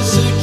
esse